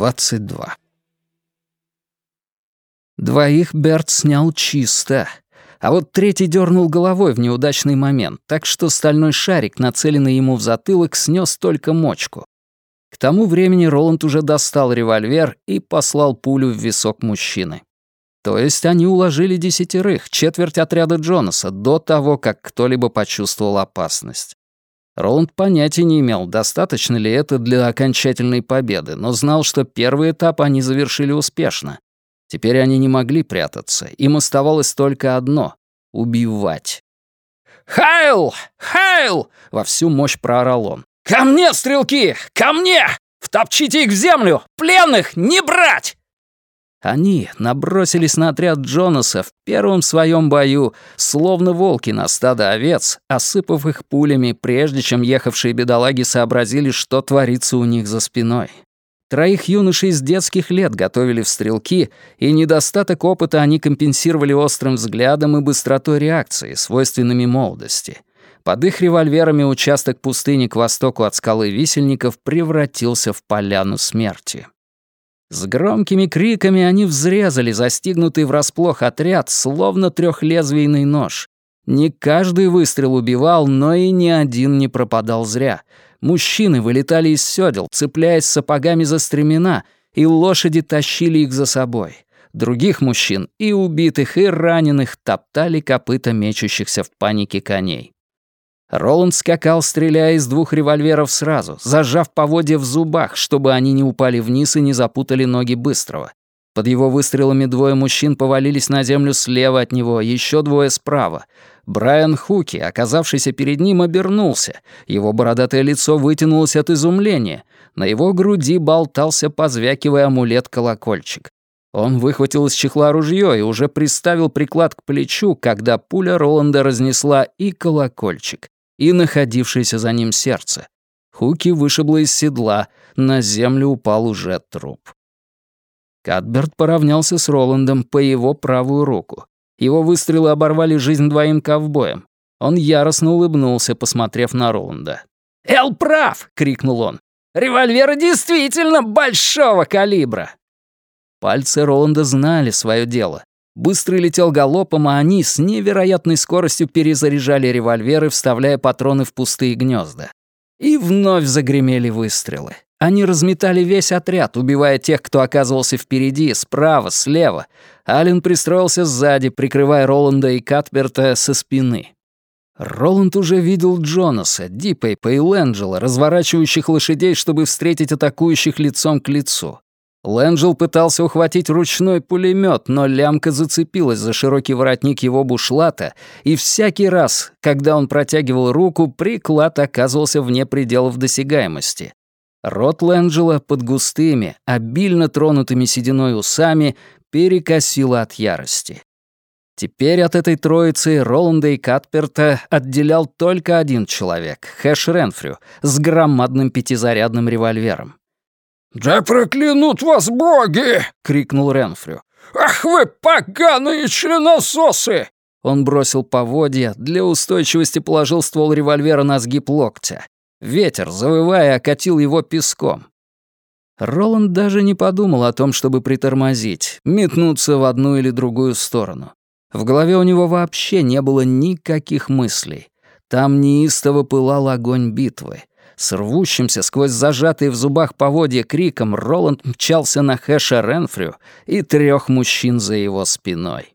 22. Двоих Берт снял чисто, а вот третий дернул головой в неудачный момент, так что стальной шарик, нацеленный ему в затылок, снес только мочку. К тому времени Роланд уже достал револьвер и послал пулю в висок мужчины. То есть они уложили десятерых, четверть отряда Джонаса, до того, как кто-либо почувствовал опасность. Роланд понятия не имел, достаточно ли это для окончательной победы, но знал, что первый этап они завершили успешно. Теперь они не могли прятаться, им оставалось только одно — убивать. «Хайл! Хайл!» — во всю мощь проорал он. «Ко мне, стрелки! Ко мне! Втопчите их в землю! Пленных не брать!» Они набросились на отряд Джонаса в первом своем бою, словно волки на стадо овец, осыпав их пулями, прежде чем ехавшие бедолаги сообразили, что творится у них за спиной. Троих юношей с детских лет готовили в стрелки, и недостаток опыта они компенсировали острым взглядом и быстротой реакции, свойственными молодости. Под их револьверами участок пустыни к востоку от скалы висельников превратился в поляну смерти. С громкими криками они взрезали застигнутый врасплох отряд, словно трехлезвийный нож. Не каждый выстрел убивал, но и ни один не пропадал зря. Мужчины вылетали из сёдел, цепляясь сапогами за стремена, и лошади тащили их за собой. Других мужчин, и убитых, и раненых, топтали копыта мечущихся в панике коней. Роланд скакал, стреляя из двух револьверов сразу, зажав поводья в зубах, чтобы они не упали вниз и не запутали ноги быстрого. Под его выстрелами двое мужчин повалились на землю слева от него, еще двое справа. Брайан Хуки, оказавшийся перед ним, обернулся. Его бородатое лицо вытянулось от изумления. На его груди болтался, позвякивая амулет-колокольчик. Он выхватил из чехла ружье и уже приставил приклад к плечу, когда пуля Роланда разнесла и колокольчик и находившееся за ним сердце. Хуки вышибло из седла, на землю упал уже труп. Кадберт поравнялся с Роландом по его правую руку. Его выстрелы оборвали жизнь двоим ковбоям. Он яростно улыбнулся, посмотрев на Роланда. «Эл прав!» — крикнул он. «Револьвер действительно большого калибра!» Пальцы Роланда знали свое дело. Быстрый летел галопом, а они с невероятной скоростью перезаряжали револьверы, вставляя патроны в пустые гнезда. И вновь загремели выстрелы. Они разметали весь отряд, убивая тех, кто оказывался впереди, справа, слева. Ален пристроился сзади, прикрывая Роланда и Катберта со спины. Роланд уже видел Джонаса, Дипейпа и Лэнджела, разворачивающих лошадей, чтобы встретить атакующих лицом к лицу. Лэнджел пытался ухватить ручной пулемет, но лямка зацепилась за широкий воротник его бушлата, и всякий раз, когда он протягивал руку, приклад оказывался вне пределов досягаемости. Рот Лэнджела под густыми, обильно тронутыми сединой усами перекосило от ярости. Теперь от этой троицы Роланда и Катперта отделял только один человек — Хэш Ренфрю с громадным пятизарядным револьвером. «Да проклянут вас боги!» — крикнул Ренфрю. «Ах вы поганые членососы!» Он бросил поводья, для устойчивости положил ствол револьвера на сгиб локтя. Ветер, завывая, окатил его песком. Роланд даже не подумал о том, чтобы притормозить, метнуться в одну или другую сторону. В голове у него вообще не было никаких мыслей. Там неистово пылал огонь битвы. С рвущимся сквозь зажатые в зубах поводья криком Роланд мчался на Хэша Ренфрю и трех мужчин за его спиной.